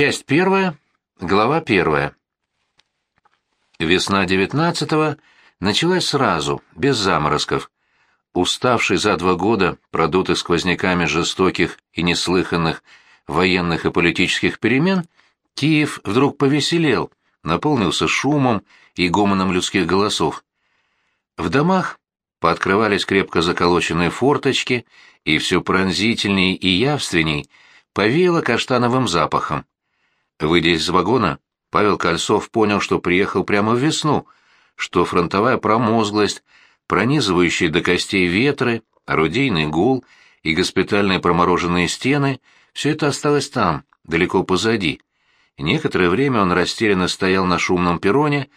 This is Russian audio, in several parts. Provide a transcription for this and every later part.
Часть первая, глава первая. Весна девятнадцатого началась сразу, без заморозков. Уставший за два года, продутый сквозняками жестоких и неслыханных военных и политических перемен, Киев вдруг повеселел, наполнился шумом и гомоном людских голосов. В домах пооткрывались крепко заколоченные форточки, и все пронзительней и явственней повеяло каштановым запахом. Выйдя из вагона, Павел Кольцов понял, что приехал прямо в весну, что фронтовая промозглость, пронизывающие до костей ветры, орудийный гул и госпитальные промороженные стены — все это осталось там, далеко позади. Некоторое время он растерянно стоял на шумном перроне,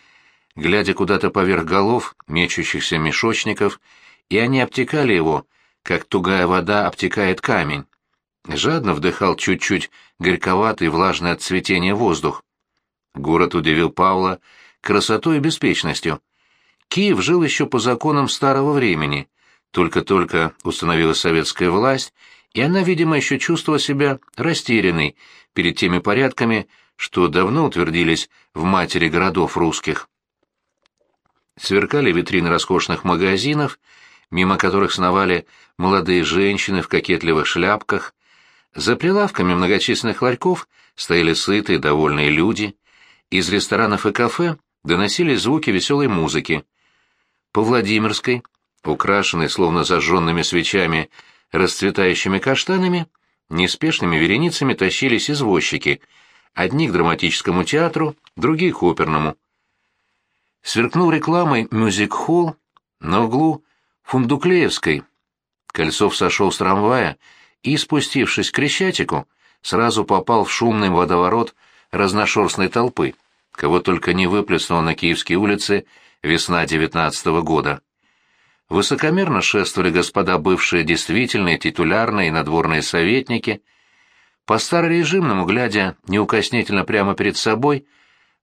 глядя куда-то поверх голов мечущихся мешочников, и они обтекали его, как тугая вода обтекает камень жадно вдыхал чуть-чуть горьковатый влажный от цветения воздух. Город удивил Павла красотой и беспечностью. Киев жил еще по законам старого времени. Только-только установилась советская власть, и она, видимо, еще чувствовала себя растерянной перед теми порядками, что давно утвердились в матери городов русских. Сверкали витрины роскошных магазинов, мимо которых сновали молодые женщины в кокетливых шляпках, за прилавками многочисленных ларьков стояли сытые, довольные люди. Из ресторанов и кафе доносились звуки веселой музыки. По Владимирской, украшенной словно зажженными свечами, расцветающими каштанами, неспешными вереницами тащились извозчики, одни к драматическому театру, другие к оперному. Сверкнул рекламой мюзик-холл на углу Фундуклеевской. Кольцов сошел с трамвая и, спустившись к Крещатику, сразу попал в шумный водоворот разношерстной толпы, кого только не выплеснула на киевские улицы весна девятнадцатого года. Высокомерно шествовали господа бывшие действительные, титулярные и надворные советники. По старорежимному, глядя неукоснительно прямо перед собой,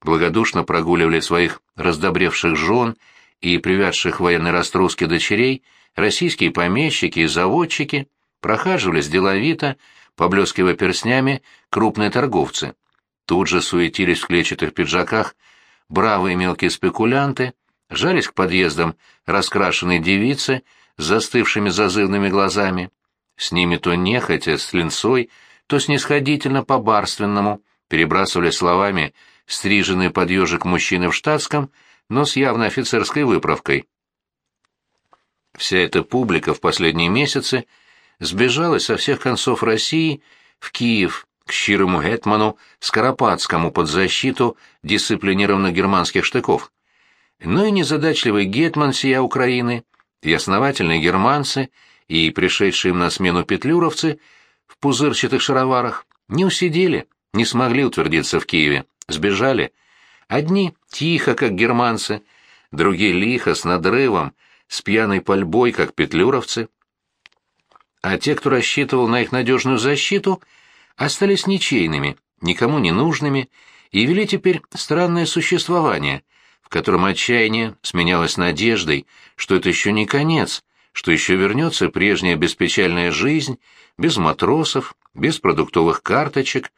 благодушно прогуливали своих раздобревших жен и привязших военной раструске дочерей российские помещики и заводчики — Прохаживались деловито, поблескивая перстнями, крупные торговцы. Тут же суетились в клетчатых пиджаках бравые мелкие спекулянты, жались к подъездам раскрашенные девицы с застывшими зазывными глазами. С ними то нехотя, с линцой, то снисходительно по-барственному перебрасывали словами стриженные под ежик мужчины в штатском, но с явно офицерской выправкой. Вся эта публика в последние месяцы — сбежалась со всех концов России в Киев к щирому гетману Скоропадскому под защиту дисциплинированных германских штыков. Но и незадачливый гетман сия Украины, и основательные германцы, и пришедшие им на смену петлюровцы в пузырчатых шароварах не усидели, не смогли утвердиться в Киеве, сбежали. Одни тихо, как германцы, другие лихо, с надрывом, с пьяной пальбой, как петлюровцы — а те, кто рассчитывал на их надежную защиту, остались ничейными, никому не нужными и вели теперь странное существование, в котором отчаяние сменялось надеждой, что это еще не конец, что еще вернется прежняя беспечальная жизнь, без матросов, без продуктовых карточек,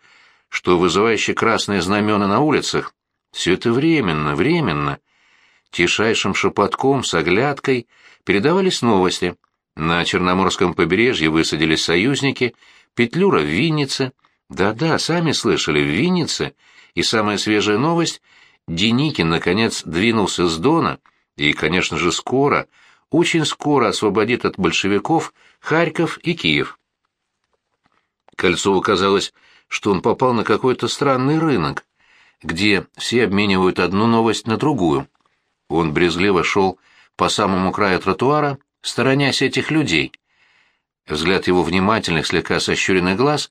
что вызывающие красные знамена на улицах, все это временно, временно. Тишайшим шепотком, с оглядкой передавались новости — на Черноморском побережье высадились союзники, Петлюра в Виннице. Да-да, сами слышали, в Виннице. И самая свежая новость — Деникин, наконец, двинулся с Дона, и, конечно же, скоро, очень скоро освободит от большевиков Харьков и Киев. Кольцову казалось, что он попал на какой-то странный рынок, где все обменивают одну новость на другую. Он брезгливо шел по самому краю тротуара, сторонясь этих людей. Взгляд его внимательных, слегка сощуренных глаз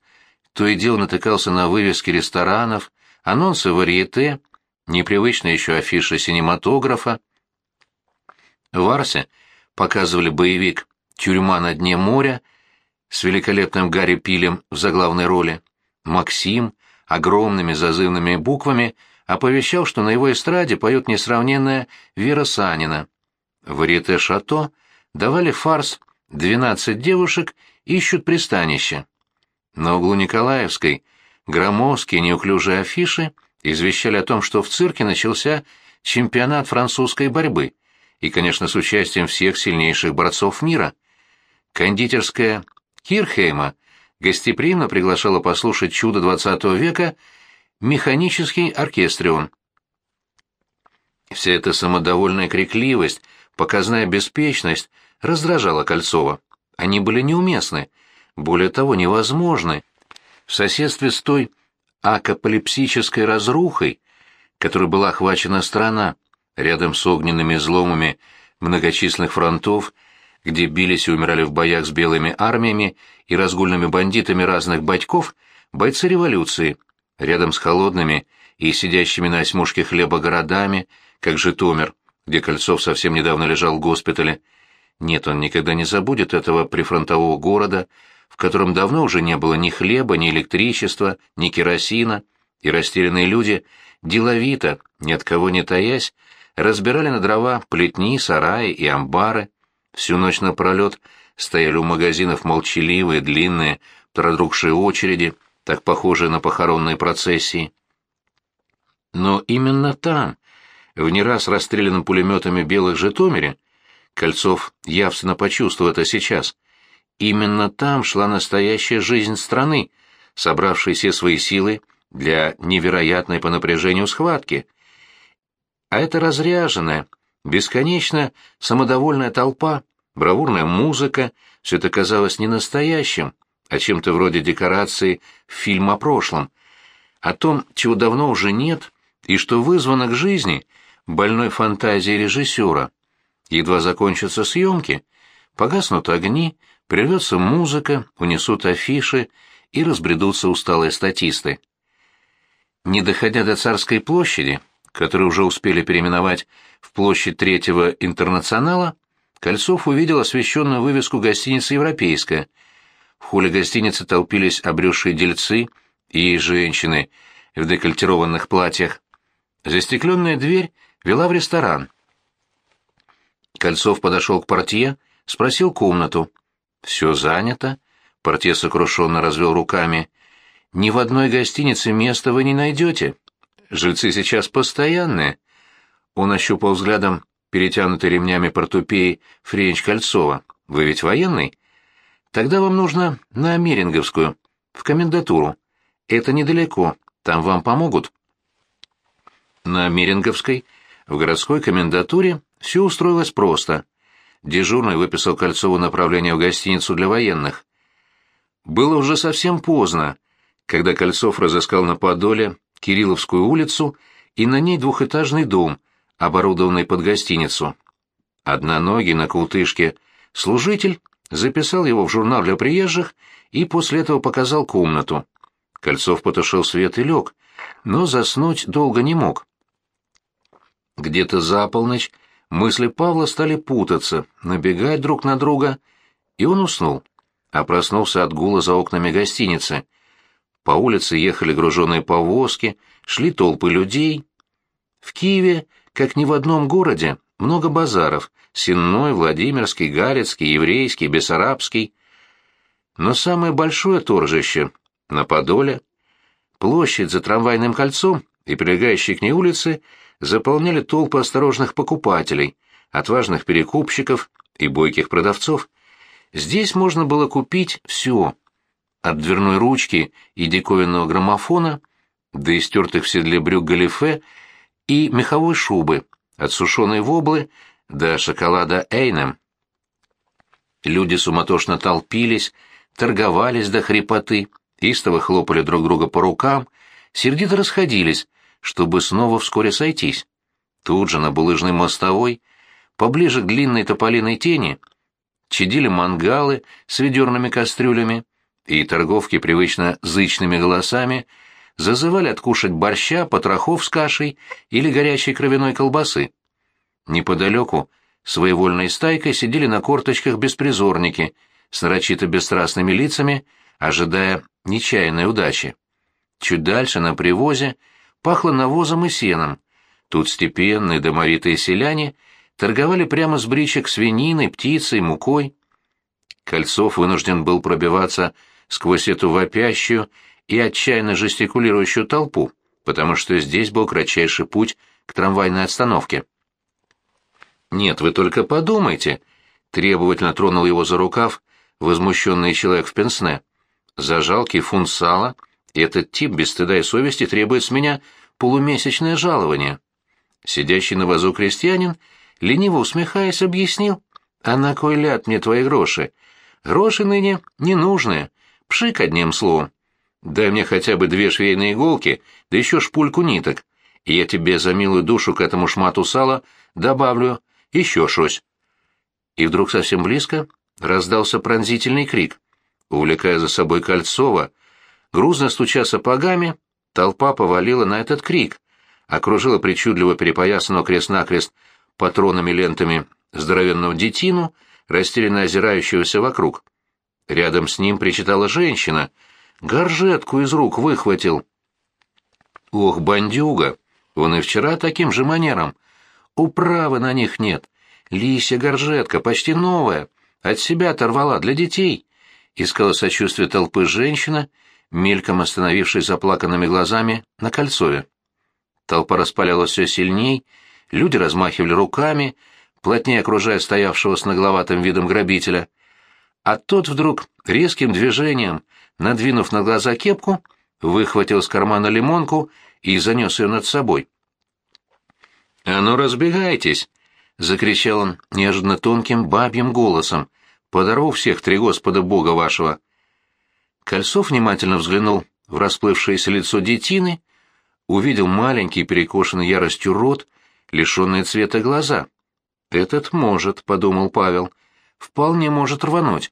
то и дело натыкался на вывески ресторанов, анонсы варьете, непривычные еще афиши синематографа. В Арсе показывали боевик «Тюрьма на дне моря» с великолепным Гарри Пилем в заглавной роли. Максим огромными зазывными буквами оповещал, что на его эстраде поет несравненная Вера Санина. Варьете «Шато» давали фарс «Двенадцать девушек ищут пристанище». На углу Николаевской громоздкие неуклюжие афиши извещали о том, что в цирке начался чемпионат французской борьбы, и, конечно, с участием всех сильнейших борцов мира. Кондитерская Кирхейма гостеприимно приглашала послушать чудо XX века механический оркестрион. Вся эта самодовольная крикливость, показная беспечность раздражала Кольцова. Они были неуместны, более того, невозможны. В соседстве с той акапалипсической разрухой, которой была охвачена страна, рядом с огненными зломами многочисленных фронтов, где бились и умирали в боях с белыми армиями и разгульными бандитами разных батьков, бойцы революции, рядом с холодными и сидящими на осьмушке хлеба городами, как Житомир, где Кольцов совсем недавно лежал в госпитале. Нет, он никогда не забудет этого прифронтового города, в котором давно уже не было ни хлеба, ни электричества, ни керосина, и растерянные люди деловито, ни от кого не таясь, разбирали на дрова плетни, сараи и амбары. Всю ночь напролет стояли у магазинов молчаливые, длинные, продрогшие очереди, так похожие на похоронные процессии. Но именно там, в не раз расстрелянном пулеметами белых Житомире, Кольцов явственно почувствовал это сейчас, именно там шла настоящая жизнь страны, собравшей все свои силы для невероятной по напряжению схватки. А эта разряженная, бесконечно самодовольная толпа, бравурная музыка, все это казалось не настоящим, а чем-то вроде декорации фильма о прошлом, о том, чего давно уже нет, и что вызвано к жизни больной фантазией режиссера. Едва закончатся съемки, погаснут огни, прервется музыка, унесут афиши и разбредутся усталые статисты. Не доходя до Царской площади, которую уже успели переименовать в площадь Третьего Интернационала, Кольцов увидел освещенную вывеску гостиницы «Европейская». В холле гостиницы толпились обрюзшие дельцы и женщины в декольтированных платьях. Застекленная дверь вела в ресторан. Кольцов подошел к портье, спросил комнату. «Все занято?» Портье сокрушенно развел руками. Ни в одной гостинице места вы не найдете. Жильцы сейчас постоянные. Он ощупал взглядом перетянутый ремнями портупеи Френч Кольцова. Вы ведь военный? Тогда вам нужно на Меринговскую, в комендатуру. Это недалеко, там вам помогут. На Меринговской, в городской комендатуре, все устроилось просто. Дежурный выписал Кольцову направление в гостиницу для военных. Было уже совсем поздно, когда Кольцов разыскал на Подоле Кирилловскую улицу и на ней двухэтажный дом, оборудованный под гостиницу. Одноногий на култышке служитель записал его в журнал для приезжих и после этого показал комнату. Кольцов потушил свет и лег, но заснуть долго не мог. Где-то за полночь мысли Павла стали путаться, набегать друг на друга, и он уснул, а проснулся от гула за окнами гостиницы — по улице ехали груженные повозки, шли толпы людей. В Киеве, как ни в одном городе, много базаров — Сенной, Владимирский, Галицкий, Еврейский, Бессарабский. Но самое большое торжище — на Подоле. Площадь за трамвайным кольцом и прилегающие к ней улицы заполняли толпы осторожных покупателей, отважных перекупщиков и бойких продавцов. Здесь можно было купить все от дверной ручки и диковинного граммофона до истертых в седле брюк галифе и меховой шубы, от сушеной воблы до шоколада Эйнем. Люди суматошно толпились, торговались до хрипоты, истово хлопали друг друга по рукам, сердито расходились, чтобы снова вскоре сойтись. Тут же на булыжной мостовой, поближе к длинной тополиной тени, чадили мангалы с ведерными кастрюлями, и торговки привычно зычными голосами зазывали откушать борща, потрохов с кашей или горячей кровяной колбасы. Неподалеку своевольной стайкой сидели на корточках беспризорники с нарочито бесстрастными лицами, ожидая нечаянной удачи. Чуть дальше, на привозе, пахло навозом и сеном. Тут степенные домовитые селяне торговали прямо с бричек свининой, птицей, мукой. Кольцов вынужден был пробиваться сквозь эту вопящую и отчаянно жестикулирующую толпу, потому что здесь был кратчайший путь к трамвайной остановке. «Нет, вы только подумайте», — требовательно тронул его за рукав возмущенный человек в пенсне. «За жалкий фунт сала этот тип без стыда и совести требует с меня полумесячное жалование». Сидящий на вазу крестьянин, лениво усмехаясь, объяснил. «А на кой ляд мне твои гроши? Гроши ныне ненужные. Пшик одним словом. Дай мне хотя бы две швейные иголки, да еще шпульку ниток, и я тебе за милую душу к этому шмату сала добавлю еще шось. И вдруг совсем близко раздался пронзительный крик. Увлекая за собой Кольцова, грузно стуча сапогами, толпа повалила на этот крик, окружила причудливо перепоясанного крест-накрест патронами лентами здоровенного детину, растерянно озирающегося вокруг. Рядом с ним причитала женщина — Горжетку из рук выхватил. Ох, бандюга! Он и вчера таким же манером. Управы на них нет. Лися горжетка, почти новая. От себя оторвала для детей. Искала сочувствие толпы женщина, мельком остановившись заплаканными глазами на Кольцове. Толпа распалялась все сильней, люди размахивали руками, плотнее окружая стоявшего с нагловатым видом грабителя. А тот вдруг резким движением надвинув на глаза кепку, выхватил из кармана лимонку и занес ее над собой. «А ну, разбегайтесь!» — закричал он неожиданно тонким бабьим голосом. «Подорву всех три Господа Бога вашего!» Кольцов внимательно взглянул в расплывшееся лицо детины, увидел маленький перекошенный яростью рот, лишенные цвета глаза. «Этот может», — подумал Павел, — «вполне может рвануть».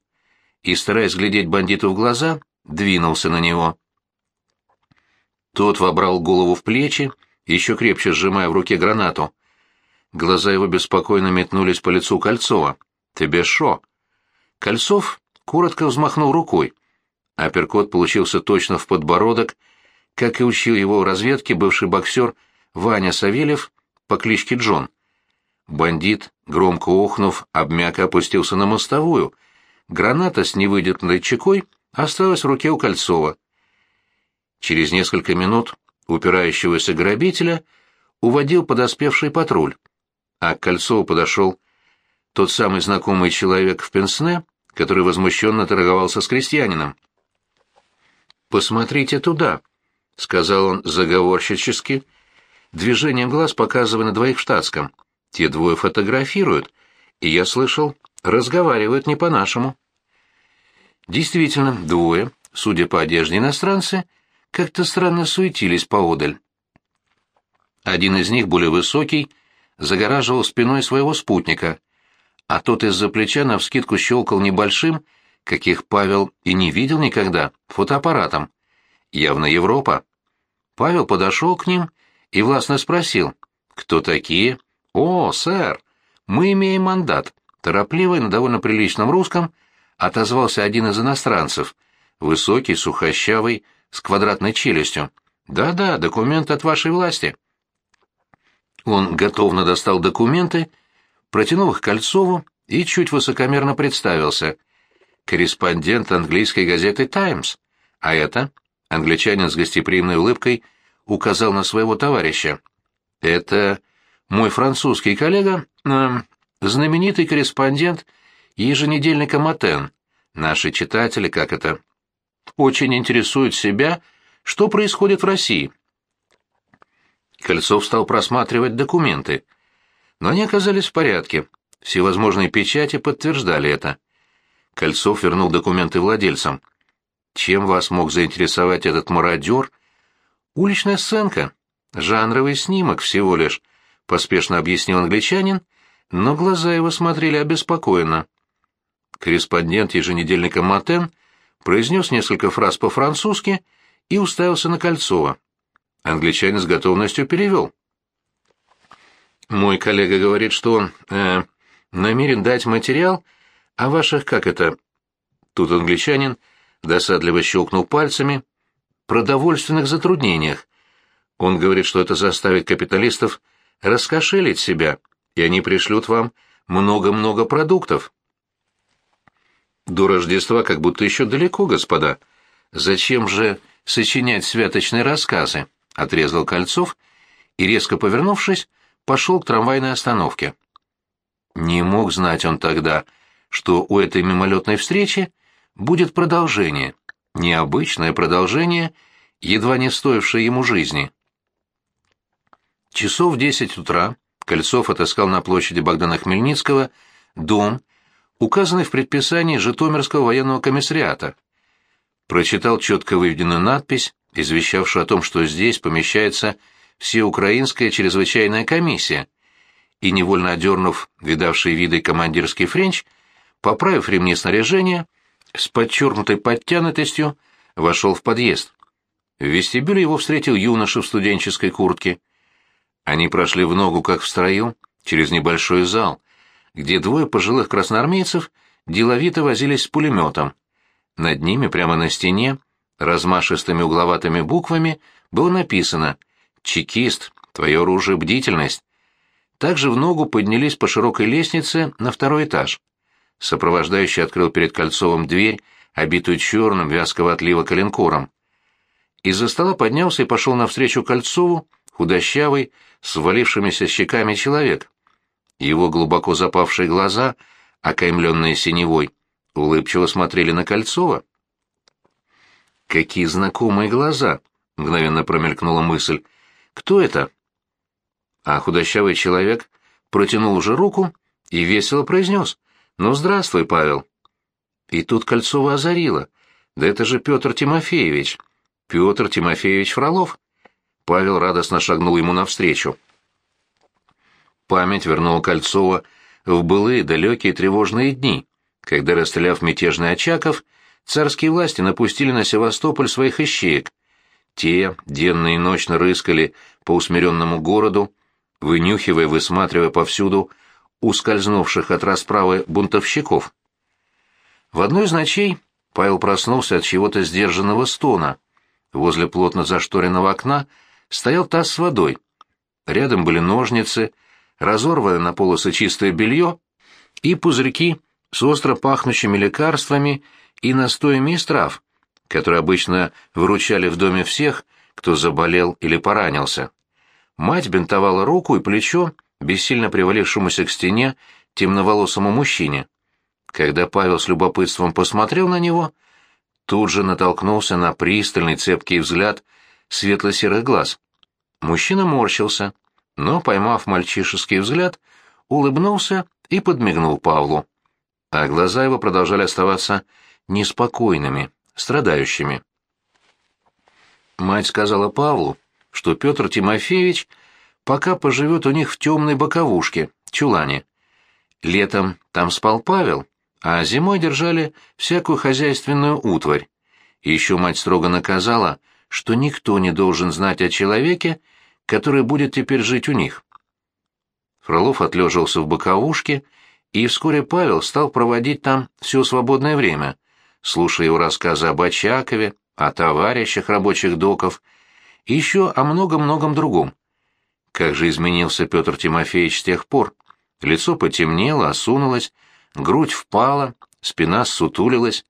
И, стараясь глядеть бандиту в глаза, двинулся на него. Тот вобрал голову в плечи, еще крепче сжимая в руке гранату. Глаза его беспокойно метнулись по лицу Кольцова. «Тебе шо?» Кольцов коротко взмахнул рукой. Апперкот получился точно в подбородок, как и учил его в разведке бывший боксер Ваня Савельев по кличке Джон. Бандит, громко охнув, обмяк опустился на мостовую. Граната с невыдернутой чекой осталась в руке у Кольцова. Через несколько минут упирающегося грабителя уводил подоспевший патруль, а к Кольцову подошел тот самый знакомый человек в пенсне, который возмущенно торговался с крестьянином. «Посмотрите туда», — сказал он заговорщически, движением глаз показывая на двоих штатском. «Те двое фотографируют, и, я слышал, разговаривают не по-нашему». Действительно, двое, судя по одежде иностранцы, как-то странно суетились поодаль. Один из них, более высокий, загораживал спиной своего спутника, а тот из-за плеча навскидку щелкал небольшим, каких Павел и не видел никогда, фотоаппаратом. Явно Европа. Павел подошел к ним и властно спросил, кто такие? «О, сэр, мы имеем мандат», торопливо и на довольно приличном русском – отозвался один из иностранцев, высокий, сухощавый, с квадратной челюстью. «Да-да, документ от вашей власти». Он готовно достал документы, протянул их Кольцову и чуть высокомерно представился. Корреспондент английской газеты «Таймс». А это, англичанин с гостеприимной улыбкой, указал на своего товарища. «Это мой французский коллега, э, знаменитый корреспондент еженедельника «Матен». Наши читатели, как это, очень интересуют себя, что происходит в России. Кольцов стал просматривать документы. Но они оказались в порядке. Всевозможные печати подтверждали это. Кольцов вернул документы владельцам. Чем вас мог заинтересовать этот мародер? Уличная сценка. Жанровый снимок всего лишь, поспешно объяснил англичанин, но глаза его смотрели обеспокоенно. Корреспондент еженедельника «Матен» произнес несколько фраз по-французски и уставился на Кольцова. Англичанин с готовностью перевел. «Мой коллега говорит, что он э, намерен дать материал о ваших, как это...» Тут англичанин досадливо щелкнул пальцами. «Продовольственных затруднениях. Он говорит, что это заставит капиталистов раскошелить себя, и они пришлют вам много-много продуктов». До Рождества как будто еще далеко, господа. Зачем же сочинять святочные рассказы, отрезал Кольцов и, резко повернувшись, пошел к трамвайной остановке. Не мог знать он тогда, что у этой мимолетной встречи будет продолжение, необычное продолжение, едва не стоившее ему жизни. Часов в десять утра Кольцов отыскал на площади Богдана Хмельницкого дом, указанный в предписании Житомирского военного комиссариата. Прочитал четко выведенную надпись, извещавшую о том, что здесь помещается Всеукраинская чрезвычайная комиссия, и, невольно одернув видавший виды командирский френч, поправив ремни снаряжения, с подчеркнутой подтянутостью вошел в подъезд. В вестибюле его встретил юноша в студенческой куртке. Они прошли в ногу, как в строю, через небольшой зал, где двое пожилых красноармейцев деловито возились с пулеметом. Над ними, прямо на стене, размашистыми угловатыми буквами, было написано «Чекист, твое оружие — бдительность». Также в ногу поднялись по широкой лестнице на второй этаж. Сопровождающий открыл перед Кольцовым дверь, обитую черным вязкого отлива коленкором. Из-за стола поднялся и пошел навстречу Кольцову, худощавый, с валившимися щеками человек. Его глубоко запавшие глаза, окаймленные синевой, улыбчиво смотрели на Кольцова. «Какие знакомые глаза!» — мгновенно промелькнула мысль. «Кто это?» А худощавый человек протянул уже руку и весело произнес. «Ну, здравствуй, Павел». И тут Кольцова озарило. «Да это же Петр Тимофеевич. Петр Тимофеевич Фролов». Павел радостно шагнул ему навстречу. Память вернула Кольцова в былые далекие тревожные дни, когда, расстреляв мятежный Очаков, царские власти напустили на Севастополь своих ищеек. Те денно и ночно рыскали по усмиренному городу, вынюхивая, высматривая повсюду ускользнувших от расправы бунтовщиков. В одной из ночей Павел проснулся от чего-то сдержанного стона. Возле плотно зашторенного окна стоял таз с водой. Рядом были ножницы, разорванное на полосы чистое белье и пузырьки с остро пахнущими лекарствами и настоями из трав, которые обычно выручали в доме всех, кто заболел или поранился. Мать бинтовала руку и плечо, бессильно привалившемуся к стене темноволосому мужчине. Когда Павел с любопытством посмотрел на него, тут же натолкнулся на пристальный цепкий взгляд светло-серых глаз. Мужчина морщился, но, поймав мальчишеский взгляд, улыбнулся и подмигнул Павлу. А глаза его продолжали оставаться неспокойными, страдающими. Мать сказала Павлу, что Петр Тимофеевич пока поживет у них в темной боковушке, чулане. Летом там спал Павел, а зимой держали всякую хозяйственную утварь. еще мать строго наказала, что никто не должен знать о человеке, который будет теперь жить у них. Фролов отлежился в боковушке, и вскоре Павел стал проводить там все свободное время, слушая его рассказы об Очакове, о товарищах рабочих доков, и еще о многом-многом другом. Как же изменился Петр Тимофеевич с тех пор. Лицо потемнело, осунулось, грудь впала, спина ссутулилась,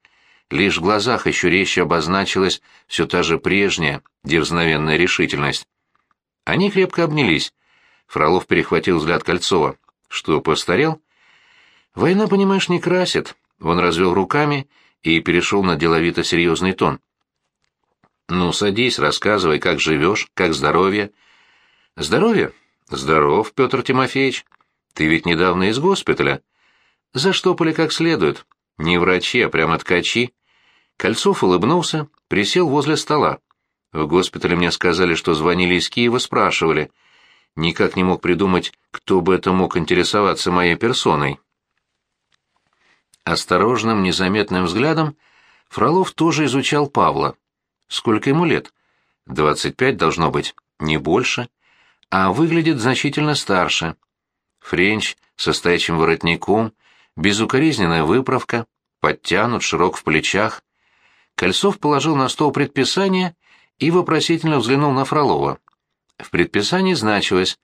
лишь в глазах еще резче обозначилась все та же прежняя, дерзновенная решительность. Они крепко обнялись. Фролов перехватил взгляд Кольцова. «Что, постарел?» «Война, понимаешь, не красит». Он развел руками и перешел на деловито серьезный тон. «Ну, садись, рассказывай, как живешь, как здоровье». «Здоровье?» «Здоров, Петр Тимофеевич. Ты ведь недавно из госпиталя». «Заштопали как следует. Не врачи, а прямо ткачи». Кольцов улыбнулся, присел возле стола. В госпитале мне сказали, что звонили из Киева, спрашивали. Никак не мог придумать, кто бы это мог интересоваться моей персоной. Осторожным, незаметным взглядом Фролов тоже изучал Павла. Сколько ему лет? Двадцать пять должно быть, не больше. А выглядит значительно старше. Френч со стоячим воротником, безукоризненная выправка, подтянут, широк в плечах. Кольцов положил на стол предписание и вопросительно взглянул на Фролова. В предписании значилось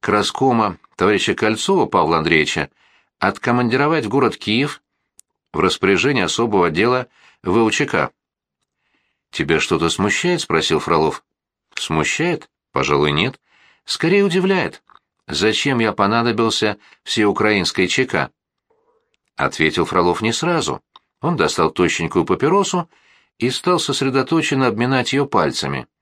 «Краскома товарища Кольцова Павла Андреевича откомандировать в город Киев в распоряжение особого отдела ВУЧК». «Тебя что-то смущает?» — спросил Фролов. «Смущает? Пожалуй, нет. Скорее удивляет. Зачем я понадобился всеукраинской ЧК?» Ответил Фролов не сразу. Он достал тощенькую папиросу и стал сосредоточенно обминать ее пальцами —